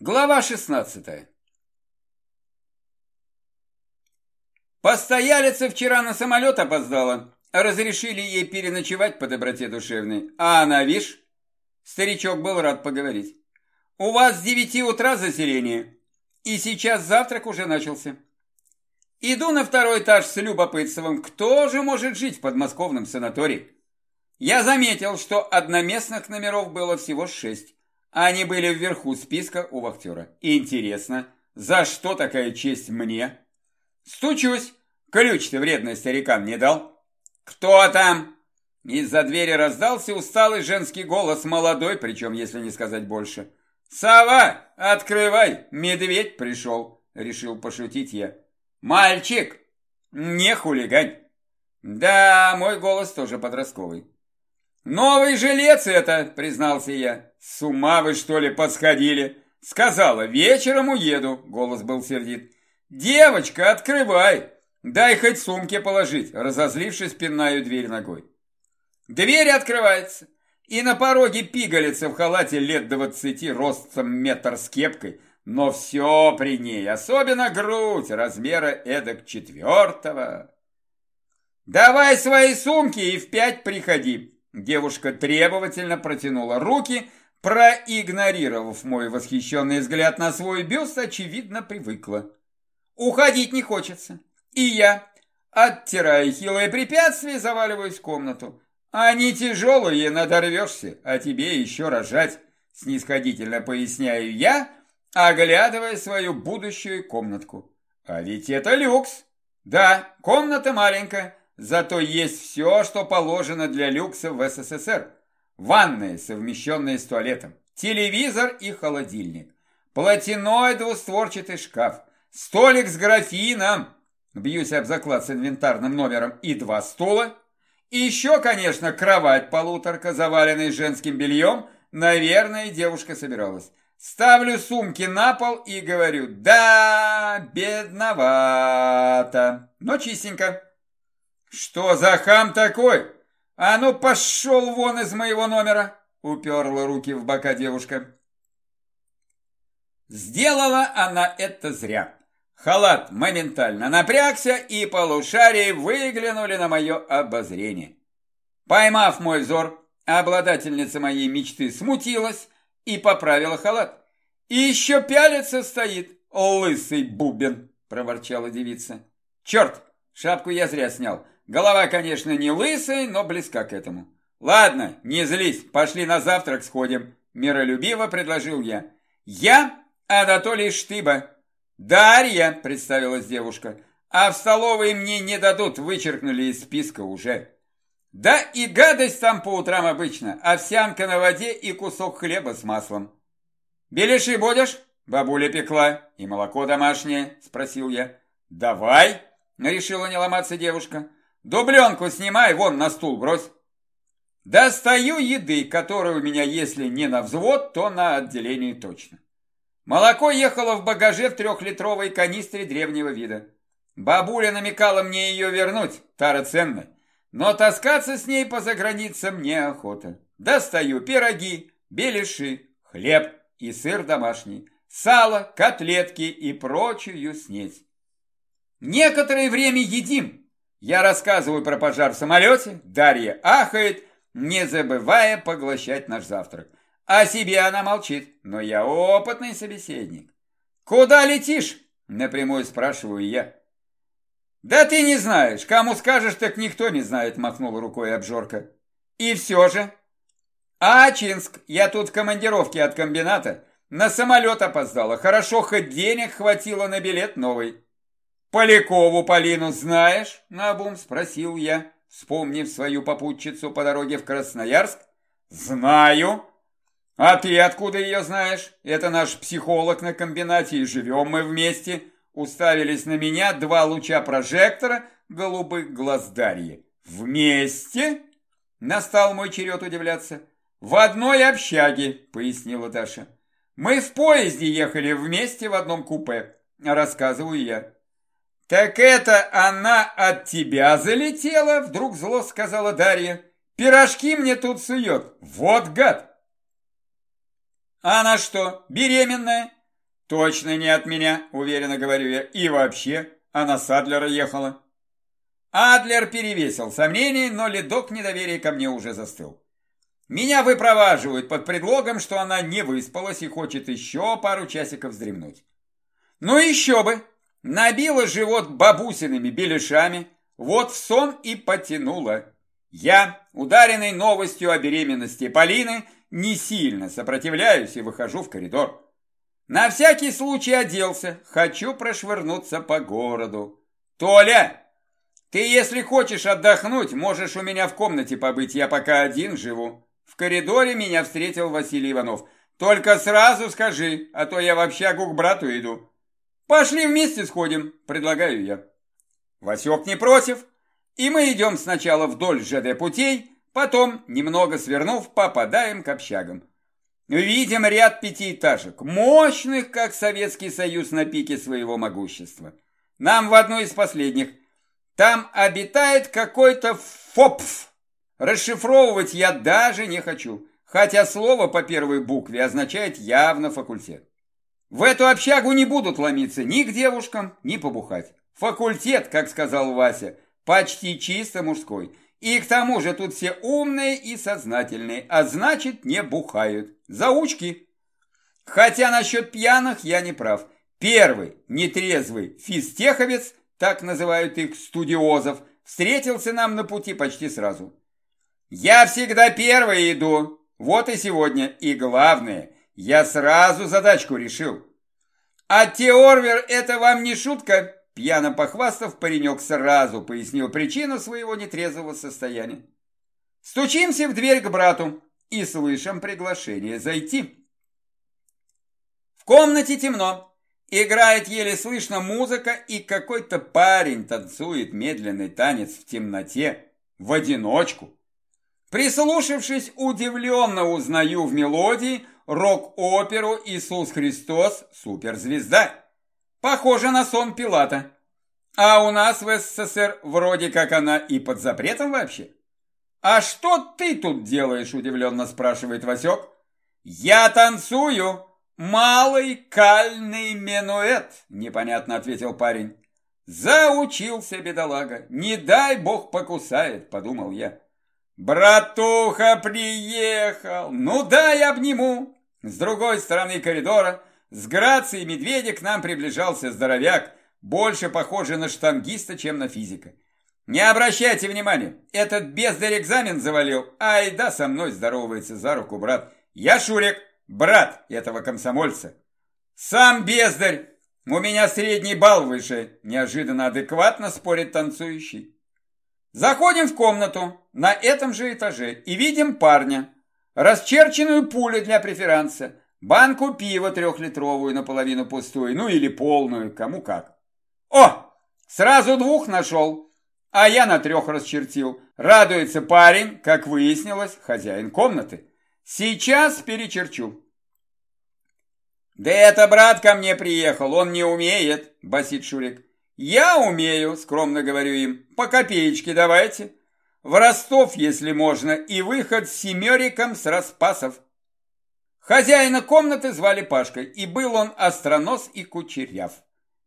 Глава 16 Постоялица вчера на самолет опоздала. Разрешили ей переночевать по доброте душевной. А она, вишь, старичок был рад поговорить. У вас с девяти утра заселение, и сейчас завтрак уже начался. Иду на второй этаж с любопытством, кто же может жить в подмосковном санатории. Я заметил, что одноместных номеров было всего шесть. Они были вверху списка у вахтера. Интересно, за что такая честь мне? Стучусь. Ключ ты вредный старикан не дал? Кто там? Из-за двери раздался усталый женский голос, молодой, причем, если не сказать больше. «Сова, открывай, медведь пришел», — решил пошутить я. «Мальчик, не хулигань». Да, мой голос тоже подростковый. «Новый жилец это», — признался я. «С ума вы, что ли, подсходили?» Сказала, вечером уеду, голос был сердит. «Девочка, открывай! Дай хоть сумке положить!» Разозлившись, пинаю дверь ногой. Дверь открывается, и на пороге пигалица в халате лет двадцати, ростом метр с кепкой, но все при ней, особенно грудь, размера эдак четвертого. «Давай свои сумки и в пять приходи!» Девушка требовательно протянула руки, проигнорировав мой восхищенный взгляд на свой бюст, очевидно, привыкла. Уходить не хочется. И я, оттирая хилое препятствие, заваливаюсь в комнату. Они тяжелые, надорвешься, а тебе еще рожать, снисходительно поясняю я, оглядывая свою будущую комнатку. А ведь это люкс. Да, комната маленькая, Зато есть все, что положено для люкса в СССР. Ванная, совмещенная с туалетом, телевизор и холодильник, платяной двустворчатый шкаф, столик с графином, бьюсь об заклад с инвентарным номером, и два стула. И еще, конечно, кровать-полуторка, заваленная женским бельем. Наверное, девушка собиралась. Ставлю сумки на пол и говорю, да, бедновато, но чистенько. «Что за хам такой? А ну пошел вон из моего номера!» Уперла руки в бока девушка. Сделала она это зря. Халат моментально напрягся, и полушарии выглянули на мое обозрение. Поймав мой взор, обладательница моей мечты смутилась и поправила халат. «И еще пялится стоит, лысый бубен!» – проворчала девица. «Черт, шапку я зря снял. Голова, конечно, не лысая, но близка к этому. Ладно, не злись, пошли на завтрак сходим. Миролюбиво предложил я. Я Анатолий Штыба. Дарья, представилась девушка. А в столовой мне не дадут, вычеркнули из списка уже. Да и гадость там по утрам обычно. Овсянка на воде и кусок хлеба с маслом. Беляши будешь? Бабуля пекла. И молоко домашнее? Спросил я. Давай, решила не ломаться девушка. Дубленку снимай, вон на стул брось. Достаю еды, которая у меня, если не на взвод, то на отделение точно. Молоко ехало в багаже в трехлитровой канистре древнего вида. Бабуля намекала мне ее вернуть, тара ценная, но таскаться с ней по заграницам неохота. Достаю пироги, беляши, хлеб и сыр домашний, сало, котлетки и прочую снеть. Некоторое время едим, я рассказываю про пожар в самолете, Дарья ахает, не забывая поглощать наш завтрак. О себе она молчит, но я опытный собеседник. «Куда летишь?» – напрямую спрашиваю я. «Да ты не знаешь, кому скажешь, так никто не знает», – махнула рукой обжорка. «И все же». «Ачинск, я тут в командировке от комбината, на самолет опоздала, хорошо, хоть денег хватило на билет новый». «Полякову Полину знаешь?» – наобум спросил я, вспомнив свою попутчицу по дороге в Красноярск. «Знаю». «А ты откуда ее знаешь? Это наш психолог на комбинате, и живем мы вместе». Уставились на меня два луча прожектора голубых глаз Дарьи. «Вместе?» Настал мой черед удивляться. «В одной общаге», — пояснила Даша. «Мы в поезде ехали вместе в одном купе», — рассказываю я. «Так это она от тебя залетела?» Вдруг зло сказала Дарья. «Пирожки мне тут сует. Вот гад!» «Она что, беременная?» Точно не от меня, уверенно говорю я. И вообще, она с Адлера ехала. Адлер перевесил сомнений, но ледок недоверия ко мне уже застыл. Меня выпроваживают под предлогом, что она не выспалась и хочет еще пару часиков вздремнуть. Ну еще бы! Набила живот бабусиными беляшами, вот в сон и потянула. Я, ударенный новостью о беременности Полины, не сильно сопротивляюсь и выхожу в коридор. На всякий случай оделся, хочу прошвырнуться по городу. Толя, ты если хочешь отдохнуть, можешь у меня в комнате побыть, я пока один живу. В коридоре меня встретил Василий Иванов. Только сразу скажи, а то я в общагу к брату иду. Пошли вместе сходим, предлагаю я. Васек не против, и мы идем сначала вдоль ЖД путей, потом, немного свернув, попадаем к общагам. Видим ряд пятиэтажек, мощных, как Советский Союз на пике своего могущества. Нам в одну из последних. Там обитает какой-то ФОПФ. Расшифровывать я даже не хочу, хотя слово по первой букве означает явно факультет. В эту общагу не будут ломиться ни к девушкам, ни побухать. Факультет, как сказал Вася, почти чисто мужской. И к тому же тут все умные и сознательные, а значит не бухают. Заучки. Хотя насчет пьяных я не прав. Первый, нетрезвый физтеховец, так называют их студиозов, встретился нам на пути почти сразу. Я всегда первый иду, вот и сегодня. И главное, я сразу задачку решил. А Теорвер это вам не шутка? Пьяно похвастав, паренек сразу пояснил причину своего нетрезвого состояния. Стучимся в дверь к брату и слышим приглашение зайти. В комнате темно. Играет еле слышно музыка, и какой-то парень танцует медленный танец в темноте, в одиночку. Прислушавшись, удивленно узнаю в мелодии рок-оперу «Иисус Христос. Суперзвезда». Похоже на сон Пилата. А у нас в СССР вроде как она и под запретом вообще. «А что ты тут делаешь?» – удивленно спрашивает Васек. «Я танцую. Малый кальный минуэт», – непонятно ответил парень. «Заучился, бедолага. Не дай бог покусает», – подумал я. «Братуха приехал! Ну дай обниму!» С другой стороны коридора с грацией медведя к нам приближался здоровяк, больше похожий на штангиста, чем на физика. «Не обращайте внимания, этот бездарь экзамен завалил, ай да со мной здоровается за руку брат. Я Шурик, брат этого комсомольца». «Сам бездарь! У меня средний балл выше!» Неожиданно адекватно спорит танцующий. Заходим в комнату на этом же этаже и видим парня. Расчерченную пулю для преферанса, банку пива трехлитровую наполовину пустую, ну или полную, кому как. О, сразу двух нашел, а я на трех расчертил. Радуется парень, как выяснилось, хозяин комнаты. Сейчас перечерчу. «Да это брат ко мне приехал, он не умеет», – басит Шурик. «Я умею», – скромно говорю им. «По копеечке давайте. В Ростов, если можно, и выход с семериком с распасов». Хозяина комнаты звали Пашкой, и был он остронос и кучеряв.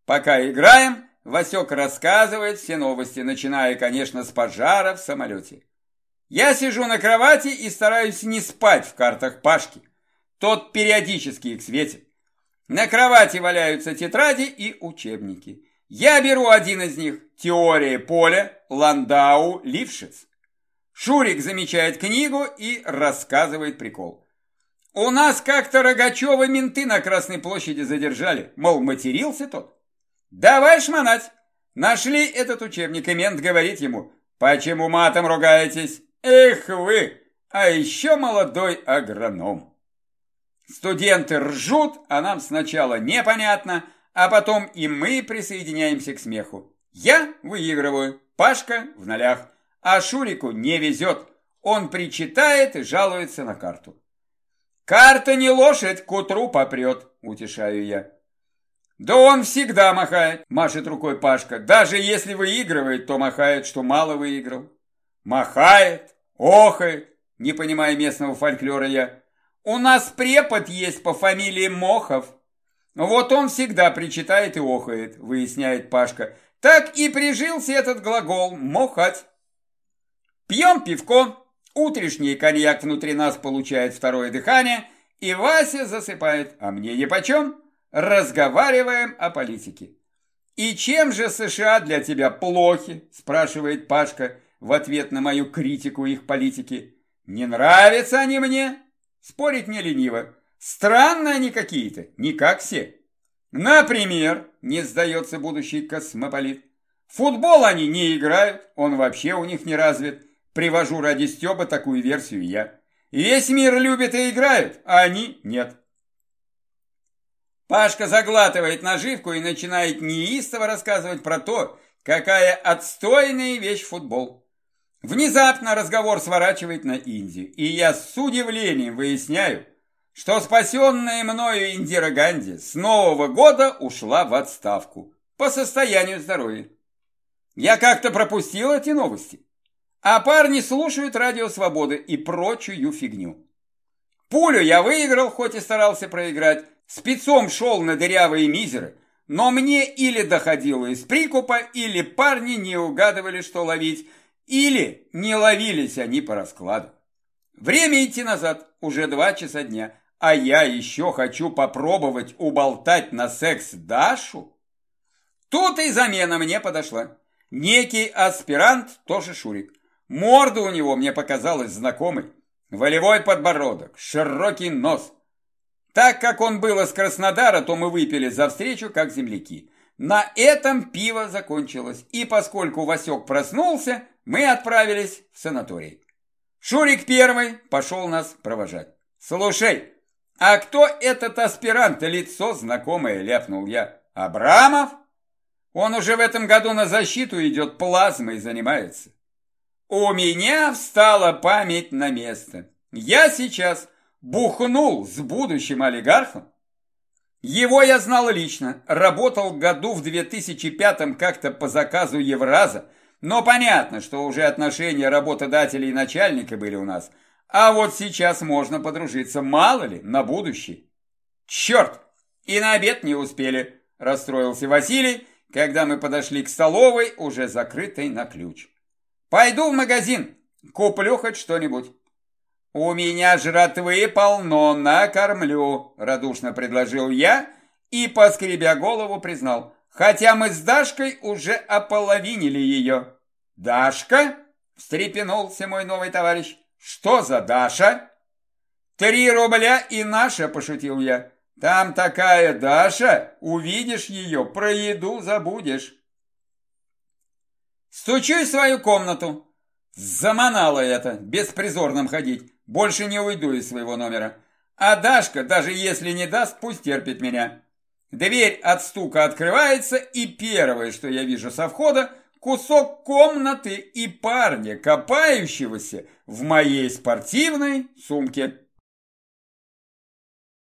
Пока играем, Васек рассказывает все новости, начиная, конечно, с пожара в самолете. Я сижу на кровати и стараюсь не спать в картах Пашки. Тот периодически их светит. На кровати валяются тетради и учебники. Я беру один из них. Теория поля, Ландау, Лившиц. Шурик замечает книгу и рассказывает прикол. У нас как-то Рогачева менты на Красной площади задержали. Мол, матерился тот. Давай шмонать. Нашли этот учебник, и мент говорит ему, почему матом ругаетесь? Эх вы, а еще молодой агроном. Студенты ржут, а нам сначала непонятно, а потом и мы присоединяемся к смеху. Я выигрываю, Пашка в нолях, а Шурику не везет. Он причитает и жалуется на карту. «Карта не лошадь, к утру попрет», – утешаю я. «Да он всегда махает», – машет рукой Пашка. «Даже если выигрывает, то махает, что мало выиграл». «Махает, охает», – не понимая местного фольклора я. «У нас препод есть по фамилии Мохов. Вот он всегда причитает и охает, выясняет Пашка. Так и прижился этот глагол «мохать». Пьем пивко, утрешний коньяк внутри нас получает второе дыхание, и Вася засыпает, а мне нипочем. Разговариваем о политике. «И чем же США для тебя плохи?» – спрашивает Пашка в ответ на мою критику их политики. «Не нравятся они мне?» Спорить не лениво. Странные они какие-то, не как все. Например, не сдается будущий космополит. Футбол они не играют, он вообще у них не развит. Привожу ради Стеба такую версию я. Весь мир любит и играют, а они нет. Пашка заглатывает наживку и начинает неистово рассказывать про то, какая отстойная вещь футбол. Внезапно разговор сворачивает на Индию, и я с удивлением выясняю, что спасенная мною Индира Ганди с Нового года ушла в отставку по состоянию здоровья. Я как-то пропустил эти новости, а парни слушают радио «Свободы» и прочую фигню. Пулю я выиграл, хоть и старался проиграть, спецом шел на дырявые мизеры, но мне или доходило из прикупа, или парни не угадывали, что ловить, или не ловились они по раскладу. Время идти назад, уже два часа дня, а я еще хочу попробовать уболтать на секс Дашу. Тут и замена мне подошла. Некий аспирант, тоже Шурик. Морда у него мне показалась знакомой. Волевой подбородок, широкий нос. Так как он был из Краснодара, то мы выпили за встречу, как земляки. На этом пиво закончилось, и поскольку Васек проснулся, мы отправились в санаторий. Шурик первый пошел нас провожать. «Слушай, а кто этот аспирант? Лицо знакомое», — ляпнул я. «Абрамов? Он уже в этом году на защиту идет, плазмой занимается». У меня встала память на место. Я сейчас бухнул с будущим олигархом. Его я знал лично, работал году в 2005 как-то по заказу Евраза, но понятно, что уже отношения работодателя и начальника были у нас. А вот сейчас можно подружиться, мало ли, на будущее. Черт, и на обед не успели, расстроился Василий, когда мы подошли к столовой, уже закрытой на ключ. Пойду в магазин, куплю хоть что-нибудь. «У меня жратвы полно, накормлю», – радушно предложил я и, поскребя голову, признал – хотя мы с Дашкой уже ополовинили ее. «Дашка?» – встрепенулся мой новый товарищ. «Что за Даша?» «Три рубля и наша», – пошутил я. «Там такая Даша, увидишь ее, про еду забудешь». Стучу в свою комнату. Заманало это, беспризорным ходить. Больше не уйду из своего номера. А Дашка, даже если не даст, пусть терпит меня. Дверь от стука открывается, и первое, что я вижу со входа, кусок комнаты и парня, копающегося в моей спортивной сумке.